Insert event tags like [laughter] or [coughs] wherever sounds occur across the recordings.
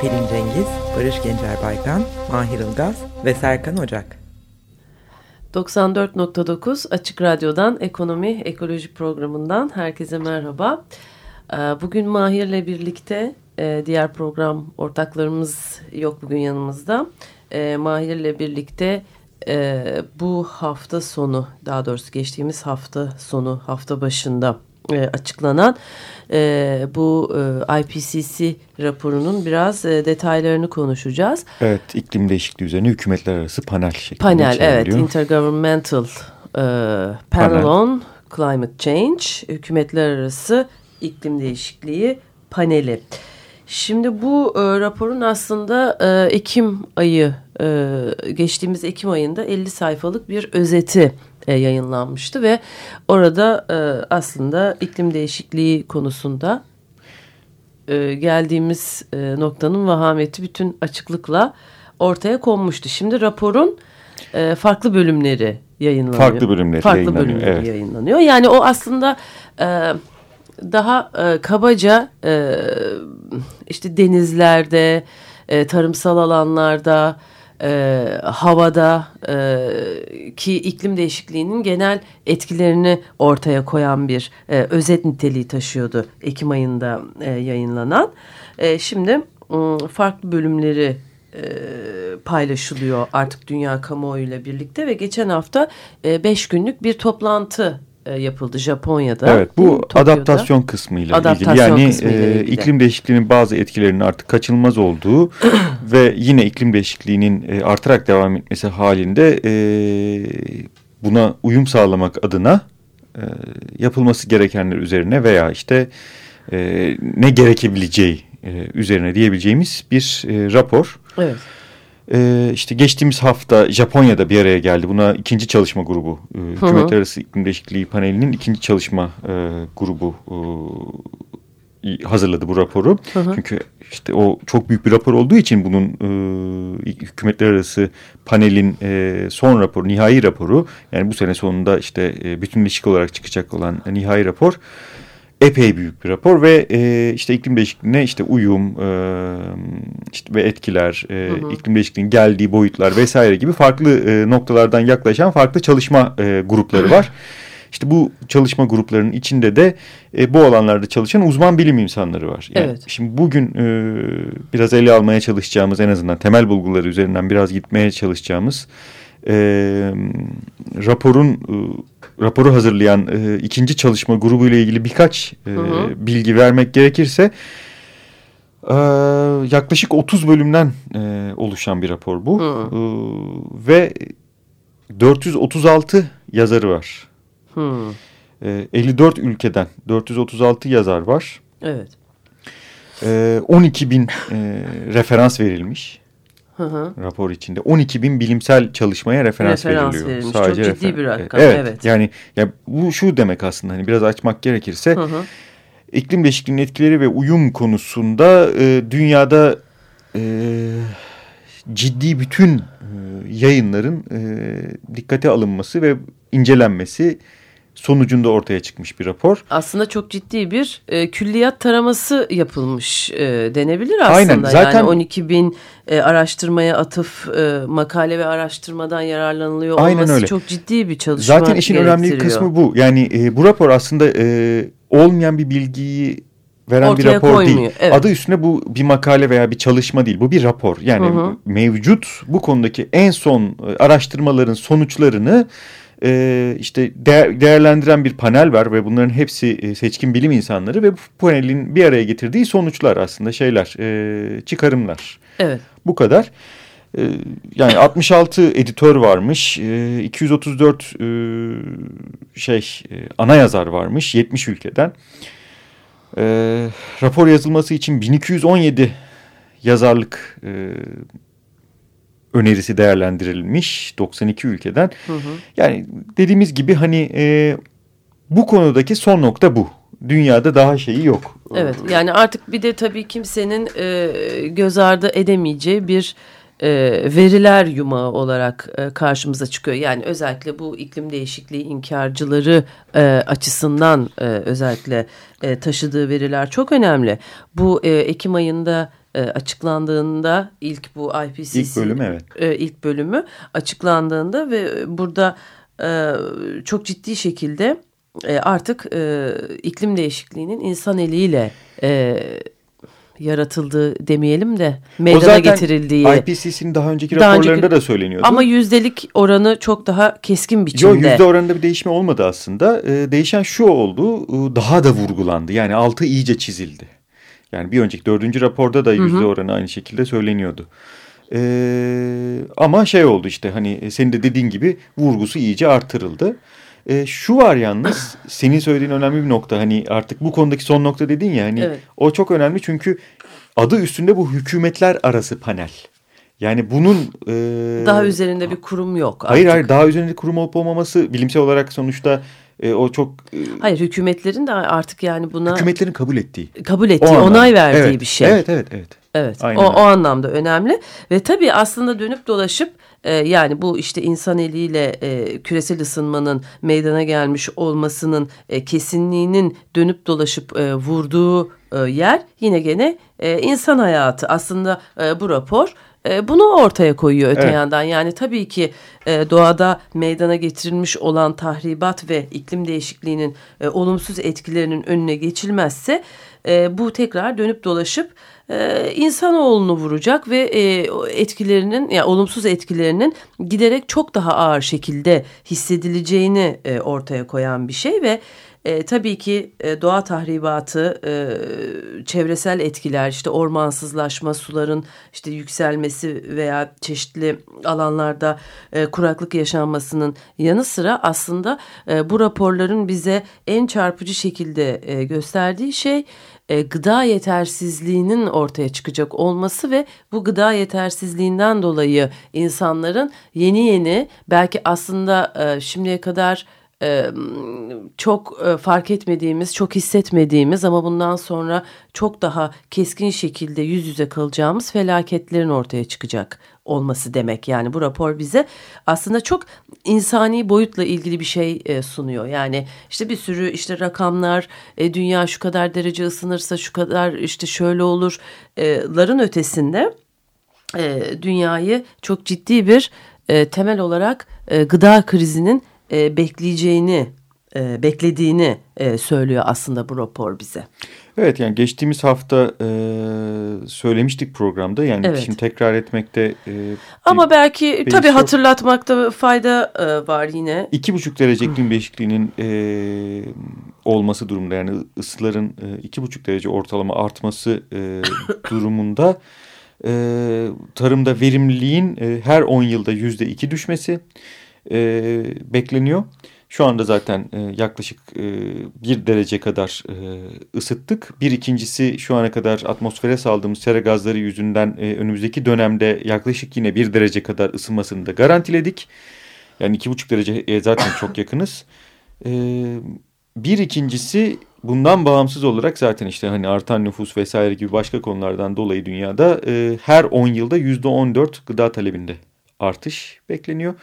Pelin Cengiz, Barış Gencer Baykan, Mahir Ilgaz ve Serkan Ocak. 94.9 Açık Radyo'dan Ekonomi Ekoloji programından herkese merhaba. Ee, bugün Mahir'le birlikte e, diğer program ortaklarımız yok bugün yanımızda. Ee, Mahir'le birlikte e, bu hafta sonu daha doğrusu geçtiğimiz hafta sonu hafta başında e, açıklanan e, bu e, IPCC raporunun biraz e, detaylarını konuşacağız. Evet iklim değişikliği üzerine hükümetler arası panel şeklinde Panel evet Intergovernmental e, Panel, panel on Climate Change hükümetler arası iklim değişikliği paneli. Şimdi bu e, raporun aslında e, Ekim ayı e, geçtiğimiz Ekim ayında 50 sayfalık bir özeti e, yayınlanmıştı ve orada e, aslında iklim değişikliği konusunda e, geldiğimiz e, noktanın vahameti bütün açıklıkla ortaya konmuştu. Şimdi raporun e, farklı bölümleri yayınlanıyor. Farklı bölümleri farklı yayınlanıyor. Bölümleri evet. yayınlanıyor. Yani o aslında e, daha e, kabaca e, işte denizlerde, e, tarımsal alanlarda, e, havada e, ki iklim değişikliğinin genel etkilerini ortaya koyan bir e, özet niteliği taşıyordu Ekim ayında e, yayınlanan. E, şimdi farklı bölümleri e, paylaşılıyor artık dünya kamuoyuyla birlikte ve geçen hafta 5 e, günlük bir toplantı e, yapıldı Japonya'da. Evet bu Tokyo'da. adaptasyon kısmıyla adaptasyon ilgili. Yani kısmıyla e, ilgili. iklim değişikliğinin bazı etkilerinin artık kaçınılmaz olduğu [clears throat] ve yine iklim değişikliğinin e, artarak devam etmesi halinde e, buna uyum sağlamak adına e, yapılması gerekenler üzerine veya işte e, ne gerekebileceği e, üzerine diyebileceğimiz bir e, rapor. Evet. Ee, işte geçtiğimiz hafta Japonya'da bir araya geldi. Buna ikinci çalışma grubu, e, Hükümetler Arası İklim Değişikliği Paneli'nin ikinci çalışma e, grubu e, hazırladı bu raporu. Hı hı. Çünkü işte o çok büyük bir rapor olduğu için bunun e, Hükümetler Arası Panel'in e, son raporu, nihai raporu yani bu sene sonunda işte e, bütünleşik olarak çıkacak olan nihai rapor epey büyük bir rapor ve e, işte iklim değişikliğine işte uyum e, işte ve etkiler, e, hı hı. iklim değişikliğinin geldiği boyutlar vesaire gibi farklı e, noktalardan yaklaşan farklı çalışma e, grupları var. İşte bu çalışma gruplarının içinde de e, bu alanlarda çalışan uzman bilim insanları var. Yani evet. Şimdi bugün e, biraz ele almaya çalışacağımız en azından temel bulguları üzerinden biraz gitmeye çalışacağımız e, raporun e, raporu hazırlayan e, ikinci çalışma grubu ile ilgili birkaç e, hı hı. bilgi vermek gerekirse e, yaklaşık 30 bölümden e, oluşan bir rapor bu e, ve 436 yazarı var. Hı. E, 54 ülkeden 436 yazar var. Evet. E, 12 bin e, referans verilmiş hı hı. rapor içinde. 12 bin bilimsel çalışmaya referans, referans veriliyor. Verilmiş. Sadece Çok ciddi bir rakam. Evet, evet. Yani ya bu şu demek aslında hani biraz açmak gerekirse hı hı. iklim değişikliğinin etkileri ve uyum konusunda e, dünyada e, ciddi bütün e, yayınların e, dikkate alınması ve incelenmesi sonucunda ortaya çıkmış bir rapor. Aslında çok ciddi bir e, külliyat taraması yapılmış e, denebilir aslında. Aynen zaten yani 12 bin e, araştırmaya atıf e, makale ve araştırmadan yararlanılıyor Aynen olması öyle. çok ciddi bir çalışma Zaten işin önemli kısmı bu. Yani e, bu rapor aslında e, olmayan bir bilgiyi veren Ortaya bir rapor koymuyor. değil. Evet. Adı üstüne bu bir makale veya bir çalışma değil. Bu bir rapor. Yani hı hı. mevcut bu konudaki en son e, araştırmaların sonuçlarını e, işte değer, değerlendiren bir panel var ve bunların hepsi e, seçkin bilim insanları ve bu panelin bir araya getirdiği sonuçlar aslında şeyler, e, çıkarımlar. Evet. Bu kadar. E, yani 66 editör varmış, e, 234 e, şey e, ana yazar varmış 70 ülkeden. E, rapor yazılması için 1217 yazarlık e, önerisi değerlendirilmiş 92 ülkeden. Hı hı. Yani dediğimiz gibi hani e, bu konudaki son nokta bu. Dünyada daha şeyi yok. Evet yani artık bir de tabii kimsenin e, göz ardı edemeyeceği bir e, veriler yumağı olarak e, karşımıza çıkıyor. Yani özellikle bu iklim değişikliği inkarcıları e, açısından e, özellikle e, taşıdığı veriler çok önemli. Bu e, Ekim ayında e, açıklandığında ilk bu IPCC ilk bölümü evet. E, ilk bölümü açıklandığında ve burada e, çok ciddi şekilde e, artık e, iklim değişikliğinin insan eliyle e, yaratıldığı demeyelim de meydana o getirildiği. IPCC'nin daha önceki daha raporlarında önceki, da söyleniyordu. Ama yüzdelik oranı çok daha keskin biçimde. Yok yüzde oranında bir değişme olmadı aslında. Değişen şu oldu daha da vurgulandı yani altı iyice çizildi. Yani bir önceki dördüncü raporda da yüzde oranı aynı şekilde söyleniyordu. Ee, ama şey oldu işte hani senin de dediğin gibi vurgusu iyice artırıldı. E, şu var yalnız [clears throat] senin söylediğin önemli bir nokta hani artık bu konudaki son nokta dedin ya hani evet. o çok önemli çünkü adı üstünde bu hükümetler arası panel. Yani bunun... E, daha üzerinde bir kurum yok artık. Hayır hayır daha üzerinde kurum olup olmaması bilimsel olarak sonuçta e, o çok... E, hayır hükümetlerin de artık yani buna... Hükümetlerin kabul ettiği. Kabul ettiği, onay verdiği evet, bir şey. Evet evet evet. Evet o, o anlamda önemli ve tabii aslında dönüp dolaşıp e, yani bu işte insan eliyle e, küresel ısınmanın meydana gelmiş olmasının e, kesinliğinin dönüp dolaşıp e, vurduğu e, yer yine gene e, insan hayatı aslında e, bu rapor e, bunu ortaya koyuyor öte evet. yandan. Yani tabii ki e, doğada meydana getirilmiş olan tahribat ve iklim değişikliğinin e, olumsuz etkilerinin önüne geçilmezse e, bu tekrar dönüp dolaşıp e, insanoğlunu vuracak ve e, etkilerinin yani olumsuz etkilerinin giderek çok daha ağır şekilde hissedileceğini e, ortaya koyan bir şey ve e, tabii ki e, doğa tahribatı, e, çevresel etkiler, işte ormansızlaşma, suların işte yükselmesi veya çeşitli alanlarda e, kuraklık yaşanmasının yanı sıra aslında e, bu raporların bize en çarpıcı şekilde e, gösterdiği şey e, gıda yetersizliğinin ortaya çıkacak olması ve bu gıda yetersizliğinden dolayı insanların yeni yeni belki aslında e, şimdiye kadar çok fark etmediğimiz, çok hissetmediğimiz ama bundan sonra çok daha keskin şekilde yüz yüze kalacağımız felaketlerin ortaya çıkacak olması demek. Yani bu rapor bize aslında çok insani boyutla ilgili bir şey sunuyor. Yani işte bir sürü işte rakamlar, e, dünya şu kadar derece ısınırsa şu kadar işte şöyle olurların ötesinde dünyayı çok ciddi bir temel olarak gıda krizinin e, bekleyeceğini, e, beklediğini e, söylüyor aslında bu rapor bize. Evet yani geçtiğimiz hafta e, söylemiştik programda yani evet. şimdi tekrar etmekte. E, Ama belki tabii yok. hatırlatmakta fayda e, var yine. İki buçuk derece iklim değişikliğinin e, olması durumunda yani ısıların e, iki buçuk derece ortalama artması e, [coughs] durumunda e, tarımda verimliliğin e, her on yılda yüzde iki düşmesi e, bekleniyor. Şu anda zaten e, yaklaşık e, bir derece kadar e, ısıttık. Bir ikincisi şu ana kadar atmosfere saldığımız sera gazları yüzünden e, önümüzdeki dönemde yaklaşık yine bir derece kadar ısınmasını da garantiledik. Yani iki buçuk derece zaten çok yakınız. E, bir ikincisi bundan bağımsız olarak zaten işte hani artan nüfus vesaire gibi başka konulardan dolayı dünyada e, her 10 yılda yüzde 14 gıda talebinde artış bekleniyor.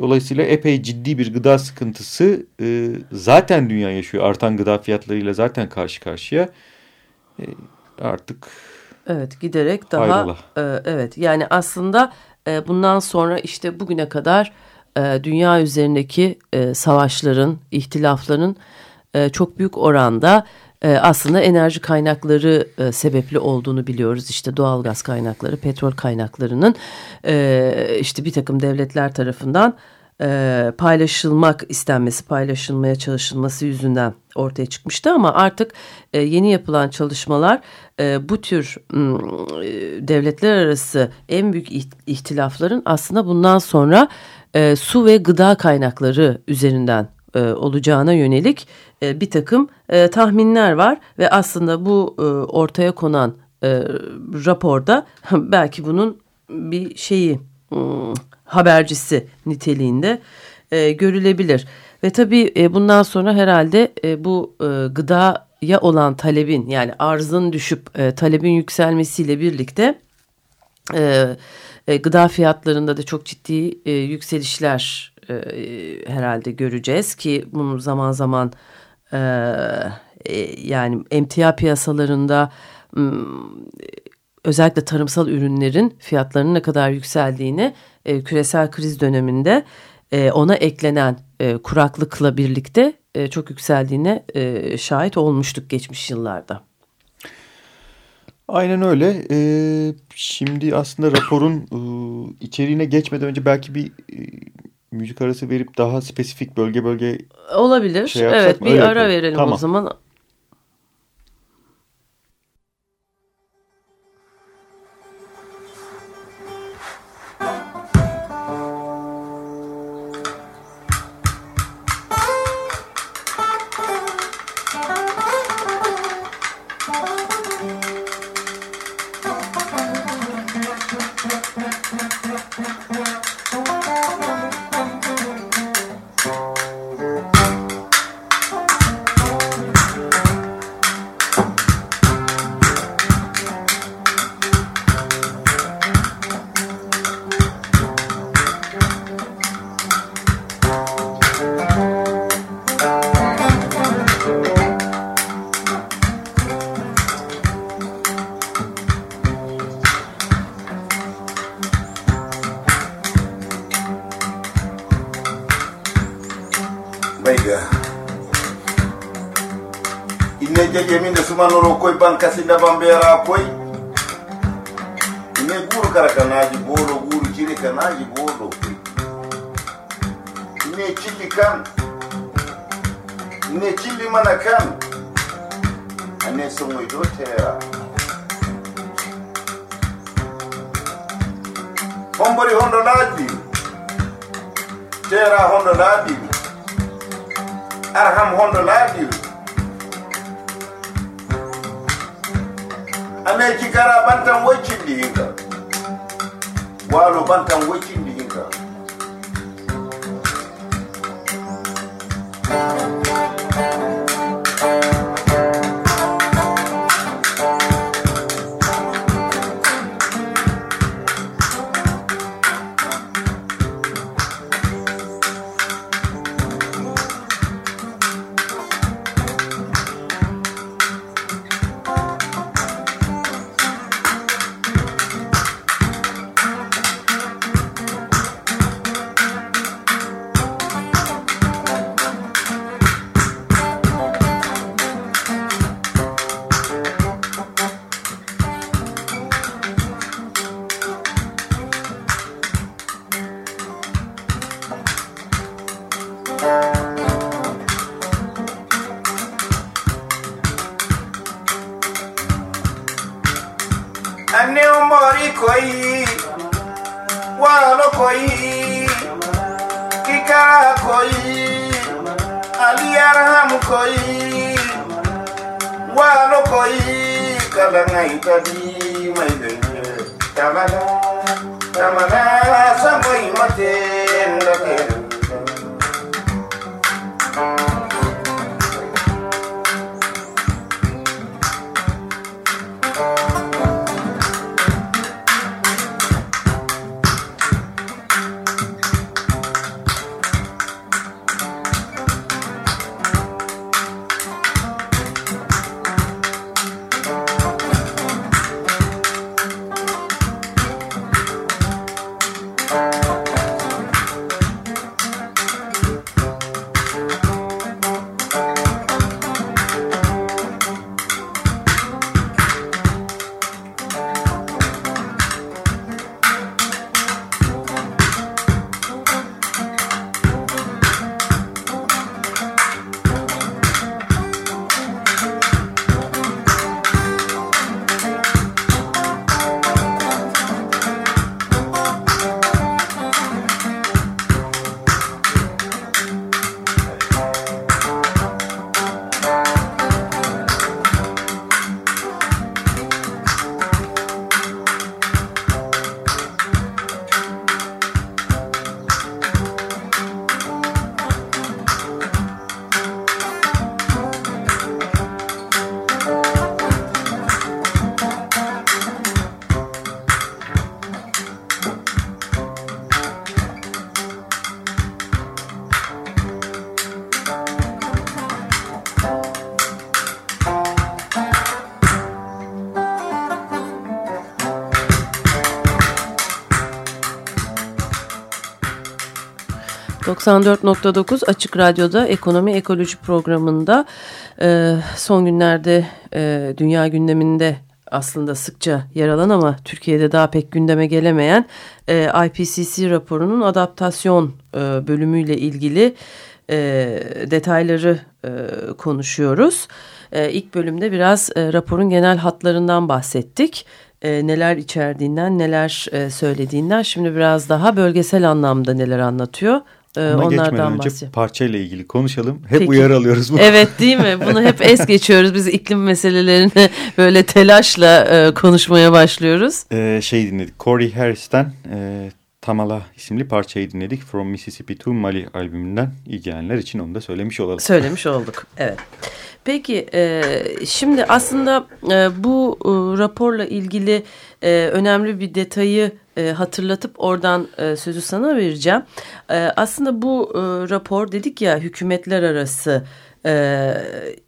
Dolayısıyla epey ciddi bir gıda sıkıntısı e, zaten dünya yaşıyor. Artan gıda fiyatlarıyla zaten karşı karşıya. E, artık Evet giderek daha e, evet yani aslında e, bundan sonra işte bugüne kadar e, dünya üzerindeki e, savaşların, ihtilafların e, çok büyük oranda e, aslında enerji kaynakları e, sebepli olduğunu biliyoruz. İşte doğalgaz kaynakları, petrol kaynaklarının e, işte bir takım devletler tarafından e, paylaşılmak istenmesi, paylaşılmaya çalışılması yüzünden ortaya çıkmıştı. Ama artık e, yeni yapılan çalışmalar e, bu tür e, devletler arası en büyük ihtilafların aslında bundan sonra e, su ve gıda kaynakları üzerinden e, olacağına yönelik e, bir takım e, tahminler var ve aslında bu e, ortaya konan e, raporda [laughs] belki bunun bir şeyi hmm, habercisi niteliğinde e, görülebilir. Ve tabii e, bundan sonra herhalde e, bu e, gıdaya olan talebin yani arzın düşüp e, talebin yükselmesiyle birlikte e, e, gıda fiyatlarında da çok ciddi e, yükselişler e, herhalde göreceğiz ki bunu zaman zaman e, e, yani emtia piyasalarında özellikle tarımsal ürünlerin fiyatlarının ne kadar yükseldiğini e, küresel kriz döneminde e, ona eklenen e, kuraklıkla birlikte e, çok yükseldiğine e, şahit olmuştuk geçmiş yıllarda. Aynen öyle. Ee, şimdi aslında raporun e, içeriğine geçmeden önce belki bir e, müzik arası verip daha spesifik bölge bölge olabilir. Şey evet, bir Öyle ara yapalım. verelim tamam. o zaman. kasi nabambera koy ne guru karakanaji bolo guru kiri kanaji bolo ne cili kan ne cili mana kan ane songoy do tera hombori hondo laaji tera hondo laaji arham hondo laaji ana kikara bantan wakin da yinka walo bantan wakin kabi mai dangi tamana tamana sabai mate da ke 94.9 Açık Radyo'da Ekonomi Ekoloji programında e, son günlerde e, dünya gündeminde aslında sıkça yer alan ama Türkiye'de daha pek gündeme gelemeyen e, IPCC raporunun adaptasyon e, bölümüyle ilgili e, detayları e, konuşuyoruz. E, ilk bölümde biraz e, raporun genel hatlarından bahsettik. E, neler içerdiğinden, neler e, söylediğinden. Şimdi biraz daha bölgesel anlamda neler anlatıyor. Ee, Ona onlardan önce bahsedeyim. parçayla ilgili konuşalım. Hep Peki. uyarı alıyoruz. Bu. Evet değil mi? [laughs] Bunu hep es geçiyoruz. Biz iklim meselelerini [laughs] böyle telaşla e, konuşmaya başlıyoruz. Ee, şey dinledik. Corey Harris'ten e, Tamala isimli parçayı dinledik. From Mississippi to Mali albümünden ilgilenenler için onu da söylemiş olalım. Söylemiş [laughs] olduk. Evet. Peki e, şimdi aslında e, bu e, raporla ilgili e, önemli bir detayı e, hatırlatıp oradan e, sözü sana vereceğim. E, aslında bu e, rapor dedik ya hükümetler arası e,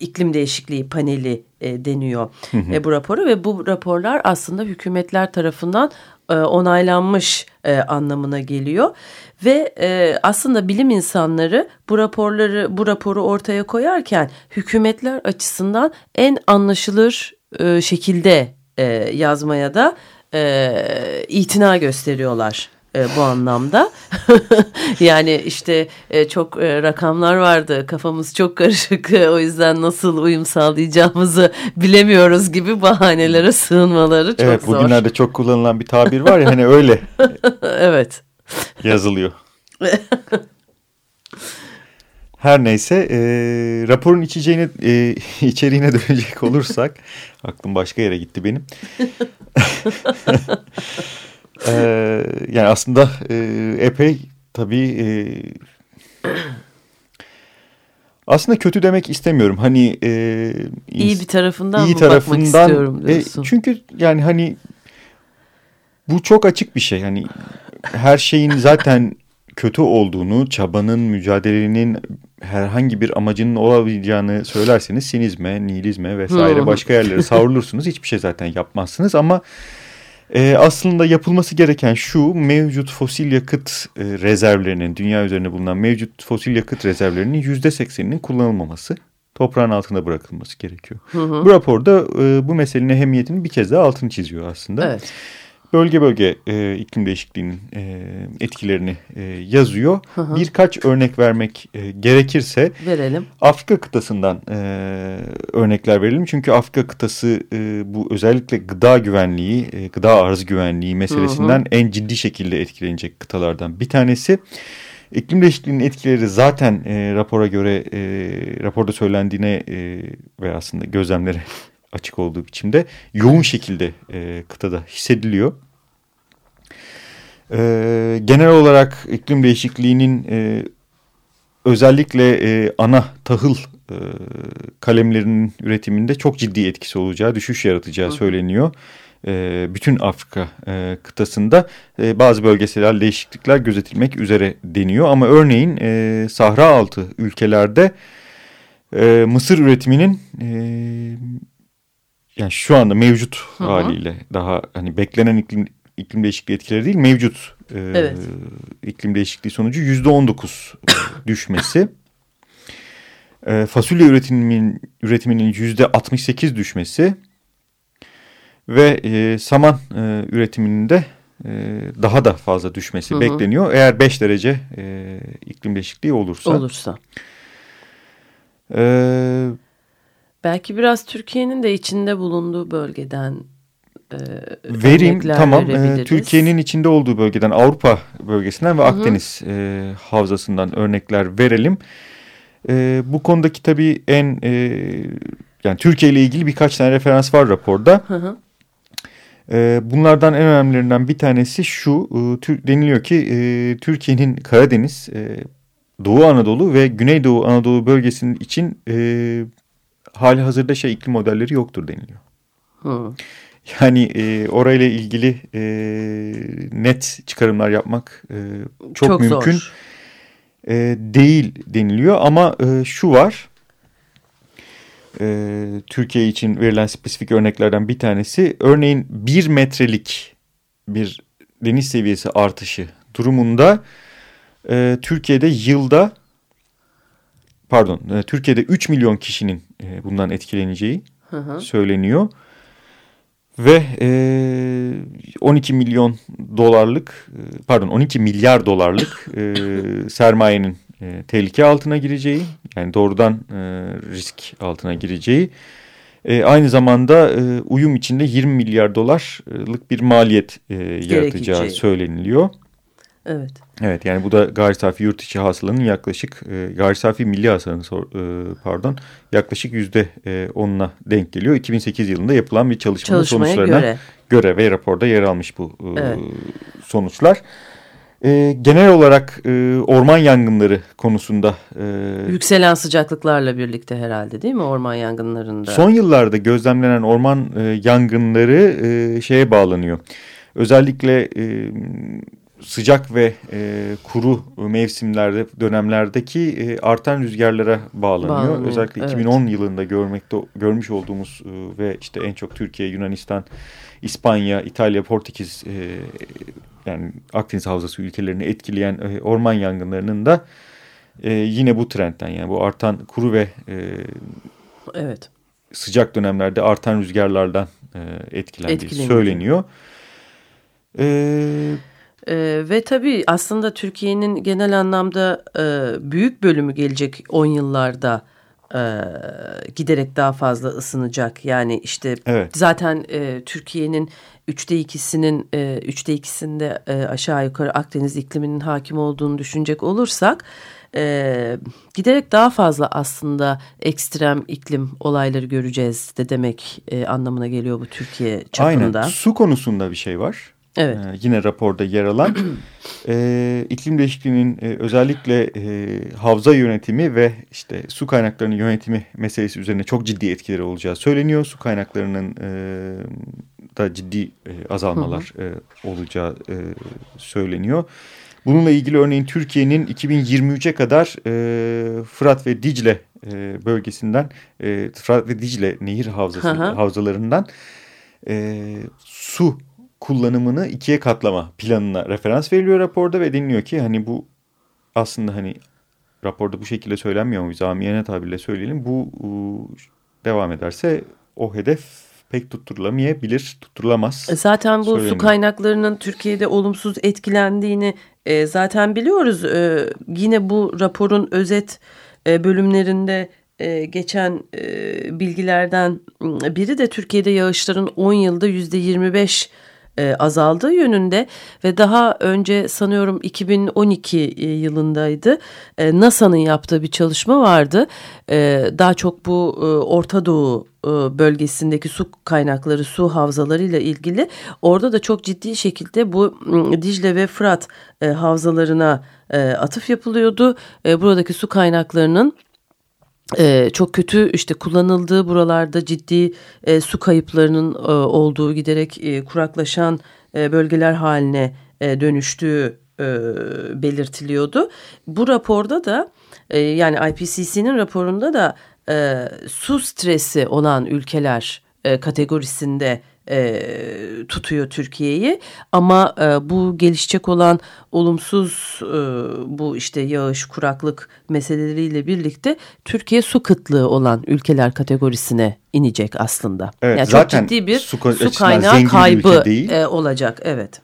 iklim değişikliği paneli e, deniyor hı hı. E, bu raporu ve bu raporlar aslında hükümetler tarafından e, onaylanmış e, anlamına geliyor ve e, aslında bilim insanları bu raporları bu raporu ortaya koyarken hükümetler açısından en anlaşılır e, şekilde e, yazmaya da e, itina gösteriyorlar e, bu anlamda. [laughs] yani işte e, çok e, rakamlar vardı kafamız çok karışık [laughs] o yüzden nasıl uyum sağlayacağımızı bilemiyoruz gibi bahanelere sığınmaları çok evet, zor. Evet bugünlerde çok kullanılan bir tabir var ya hani öyle. [laughs] evet. Yazılıyor. Her neyse e, raporun içeceğine, e, [laughs] içeriğine dönecek olursak [laughs] aklım başka yere gitti benim. [laughs] e, yani aslında e, epey tabii e, aslında kötü demek istemiyorum. Hani e, iyi bir tarafından iyi mı tarafından, bakmak istiyorum diyorsun. E, çünkü yani hani bu çok açık bir şey. Hani her şeyin zaten kötü olduğunu, çabanın, mücadelenin herhangi bir amacının olabileceğini söylerseniz sinizme, nihilizme vesaire başka yerlere savrulursunuz. Hiçbir şey zaten yapmazsınız ama e, aslında yapılması gereken şu mevcut fosil yakıt e, rezervlerinin, dünya üzerinde bulunan mevcut fosil yakıt rezervlerinin yüzde sekseninin kullanılmaması toprağın altında bırakılması gerekiyor. Hı hı. Bu raporda e, bu meselenin ehemmiyetini bir kez daha altını çiziyor aslında. Evet bölge bölge e, iklim değişikliğinin e, etkilerini e, yazıyor. Hı hı. Birkaç örnek vermek e, gerekirse verelim. Afrika kıtasından e, örnekler verelim. Çünkü Afrika kıtası e, bu özellikle gıda güvenliği, e, gıda arz güvenliği meselesinden hı hı. en ciddi şekilde etkilenecek kıtalardan bir tanesi. İklim değişikliğinin etkileri zaten e, rapora göre e, raporda söylendiğine e, ve aslında gözlemlere açık olduğu biçimde yoğun şekilde e, kıtada hissediliyor. E, genel olarak iklim değişikliğinin e, özellikle e, ana tahıl e, kalemlerinin üretiminde çok ciddi etkisi olacağı, düşüş yaratacağı Hı. söyleniyor. E, bütün Afrika e, kıtasında e, bazı bölgesel değişiklikler gözetilmek üzere deniyor. Ama örneğin e, Sahra altı ülkelerde e, mısır üretiminin e, yani şu anda mevcut Hı -hı. haliyle daha hani beklenen iklim, iklim değişikliği etkileri değil mevcut e, evet. iklim değişikliği sonucu yüzde on dokuz [laughs] düşmesi. E, fasulye üretiminin üretiminin yüzde altmış sekiz düşmesi ve e, saman e, üretiminin de e, daha da fazla düşmesi Hı -hı. bekleniyor. Eğer beş derece e, iklim değişikliği olursa. Olursa. Evet. Belki biraz Türkiye'nin de içinde bulunduğu bölgeden e, Vereyim tamam e, Türkiye'nin içinde olduğu bölgeden Avrupa bölgesinden ve Hı -hı. Akdeniz e, havzasından örnekler verelim. E, bu konudaki tabii en e, yani Türkiye ile ilgili birkaç tane referans var raporda. Hı hı. E, bunlardan en önemlilerinden bir tanesi şu e, deniliyor ki e, Türkiye'nin Karadeniz, e, Doğu Anadolu ve Güneydoğu Anadolu bölgesinin için e, hali hazırda şey iklim modelleri yoktur deniliyor. Hı. Yani e, orayla ilgili e, net çıkarımlar yapmak e, çok, çok mümkün e, değil deniliyor. Ama e, şu var, e, Türkiye için verilen spesifik örneklerden bir tanesi. Örneğin bir metrelik bir deniz seviyesi artışı durumunda e, Türkiye'de yılda pardon e, Türkiye'de 3 milyon kişinin e, bundan etkileneceği Hı hı. söyleniyor. Ve e, 12 milyon dolarlık e, pardon 12 milyar dolarlık e, [laughs] sermayenin e, tehlike altına gireceği yani doğrudan e, risk altına gireceği e, aynı zamanda e, uyum içinde 20 milyar dolarlık bir maliyet e, yaratacağı Gerekeceği. söyleniliyor. Evet. Evet yani bu da gayri safi yurt içi hasılanın yaklaşık e, gayri safi milli hasılanın e, pardon yaklaşık yüzde e, onuna denk geliyor. 2008 yılında yapılan bir çalışmanın Çalışmaya sonuçlarına göre. göre ve raporda yer almış bu e, Evet. sonuçlar. E, genel olarak e, orman yangınları konusunda e, Yükselen sıcaklıklarla birlikte herhalde değil mi orman yangınlarında? son yıllarda gözlemlenen orman e, yangınları e, şeye bağlanıyor. Özellikle e, sıcak ve e, kuru mevsimlerde dönemlerdeki e, artan rüzgarlara bağlanıyor. Bağlanıyor, Özellikle evet. 2010 yılında görmekte görmüş olduğumuz e, ve işte en çok Türkiye, Yunanistan, İspanya, İtalya, Portekiz e, yani Akdeniz Havzası ülkelerini etkileyen e, orman yangınlarının da e, yine bu trendten yani bu artan kuru ve e, Evet. sıcak dönemlerde artan rüzgarlardan e, etkilendiği söyleniyor. E, ve tabii aslında Türkiye'nin genel anlamda e, büyük bölümü gelecek 10 yıllarda e, giderek daha fazla ısınacak. Yani işte Evet. zaten e, Türkiye'nin üçte ikisinin e, üçte ikisinde e, aşağı yukarı Akdeniz ikliminin hakim olduğunu düşünecek olursak e, giderek daha fazla aslında ekstrem iklim olayları göreceğiz de demek e, anlamına geliyor bu Türkiye çapında. aynen su konusunda bir şey var. Evet. E, yine raporda yer alan [clears throat] e, iklim değişikliğinin e, özellikle e, havza yönetimi ve işte su kaynaklarının yönetimi meselesi üzerine çok ciddi etkileri olacağı söyleniyor. Su kaynaklarının e, da ciddi e, azalmalar e, olacağı e, söyleniyor. Bununla ilgili örneğin Türkiye'nin 2023'e kadar e, Fırat ve Dicle e, bölgesinden e, Fırat ve Dicle nehir havzası, Hı hı. havzalarından e, su kullanımını ikiye katlama planına referans veriliyor raporda ve deniliyor ki hani bu aslında hani raporda bu şekilde söylenmiyor mu? Zamiyane tabirle söyleyelim. Bu devam ederse o hedef pek tutturulamayabilir, tutturulamaz. E, Zaten bu su kaynaklarının Türkiye'de olumsuz etkilendiğini e, zaten biliyoruz. E, yine bu raporun özet e, bölümlerinde e, geçen e, bilgilerden biri de Türkiye'de yağışların 10 yılda %25 e, azaldığı yönünde ve daha önce sanıyorum 2012 e, yılındaydı e, NASA'nın yaptığı bir çalışma vardı. E, daha çok bu e, Orta Doğu e, bölgesindeki su kaynakları, su havzalarıyla ilgili orada da çok ciddi şekilde bu Dicle ve Fırat e, havzalarına e, atıf yapılıyordu. E, buradaki su kaynaklarının e, çok kötü işte kullanıldığı buralarda ciddi e, su kayıplarının e, olduğu giderek e, kuraklaşan e, bölgeler haline e, dönüştüğü e, belirtiliyordu. Bu raporda da e, yani IPCC'nin raporunda da e, su stresi olan ülkeler e, kategorisinde e, tutuyor Türkiye'yi ama e, bu gelişecek olan olumsuz e, bu işte yağış kuraklık meseleleriyle birlikte Türkiye su kıtlığı olan ülkeler kategorisine inecek aslında. Evet, yani zaten çok ciddi bir su su, kaynağı kaybı e, olacak. Evet.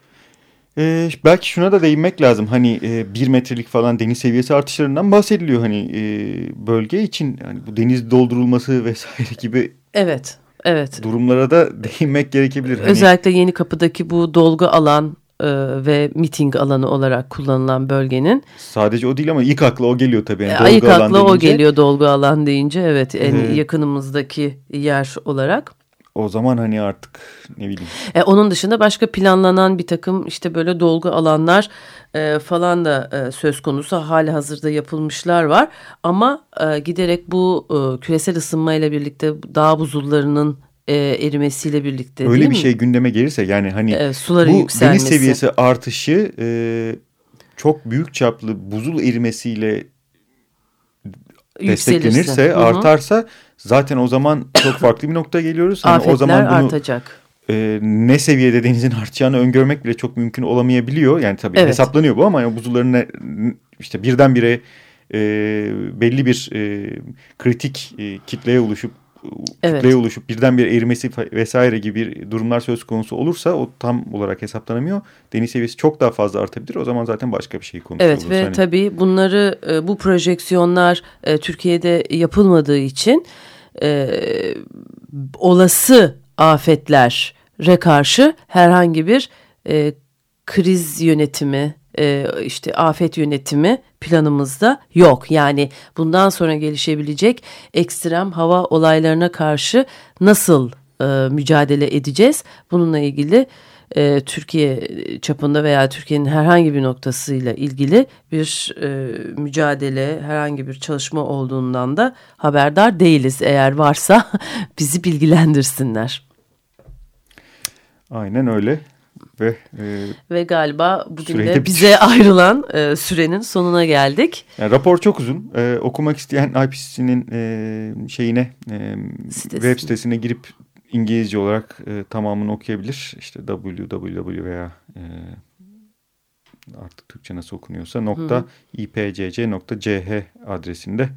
Ee, belki şuna da değinmek lazım. Hani e, bir metrelik falan deniz seviyesi artışlarından bahsediliyor. Hani e, bölge için hani bu deniz doldurulması vesaire gibi Evet. Evet. durumlara da [laughs] değinmek gerekebilir. Hani, Özellikle yeni kapıdaki bu dolgu alan e, ve miting alanı olarak kullanılan bölgenin Sadece o değil ama ilk akla o geliyor tabii. Yani E, dolgu Ayık alan akla o denince, geliyor dolgu alan deyince evet en Hı. yakınımızdaki yer olarak. O zaman hani artık ne bileyim. E, onun dışında başka planlanan bir takım işte böyle dolgu alanlar e, falan da e, söz konusu hali hazırda yapılmışlar var. Ama e, giderek bu e, küresel ısınmayla birlikte dağ buzullarının e, erimesiyle birlikte Öyle bir mi? şey gündeme gelirse yani hani E, suların bu yükselmesi. deniz seviyesi artışı e, çok büyük çaplı buzul erimesiyle desteklenirse, Hı hı. artarsa zaten o zaman çok farklı bir noktaya geliyoruz. Hani Afetler o zaman bunu artacak. E, ne seviyede denizin artacağını öngörmek bile çok mümkün olamayabiliyor. Yani tabii Evet. hesaplanıyor bu ama yani buzulların ne- işte birdenbire e, belli bir e, kritik e, kitleye oluşup evet. kütleye oluşup birdenbire erimesi vesaire gibi durumlar söz konusu olursa o tam olarak hesaplanamıyor. Deniz seviyesi çok daha fazla artabilir. O zaman zaten başka bir şey konuşuyoruz. Evet ve hani... tabii bunları e, bu projeksiyonlar e, Türkiye'de yapılmadığı için e, olası afetlere karşı herhangi bir e, kriz yönetimi e, işte afet yönetimi planımızda yok. Yani bundan sonra gelişebilecek ekstrem hava olaylarına karşı nasıl e, mücadele edeceğiz? Bununla ilgili e, Türkiye çapında veya Türkiye'nin herhangi bir noktasıyla ilgili bir e, mücadele, herhangi bir çalışma olduğundan da haberdar değiliz. Eğer varsa [laughs] bizi bilgilendirsinler. Aynen öyle. Ve, e, Ve galiba bugün de bize [laughs] ayrılan e, sürenin sonuna geldik. Yani rapor çok uzun. E, okumak isteyen IPCC'nin e, şeyine e, web sitesine girip İngilizce olarak e, tamamını okuyabilir. İşte www veya e, artık Türkçe nasıl okunuyorsa nokta ipcc.ch adresinde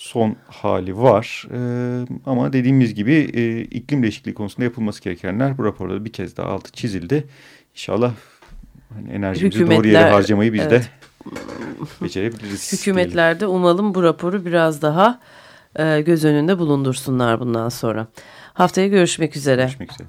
son hali var. Ee, ama dediğimiz gibi e, iklim değişikliği konusunda yapılması gerekenler bu raporda bir kez daha altı çizildi. İnşallah hani enerjimizi Hükümetler, doğru yere harcamayı biz evet. de becerebiliriz. Hükümetler de umalım bu raporu biraz daha e, göz önünde bulundursunlar bundan sonra. Haftaya görüşmek üzere. Görüşmek üzere.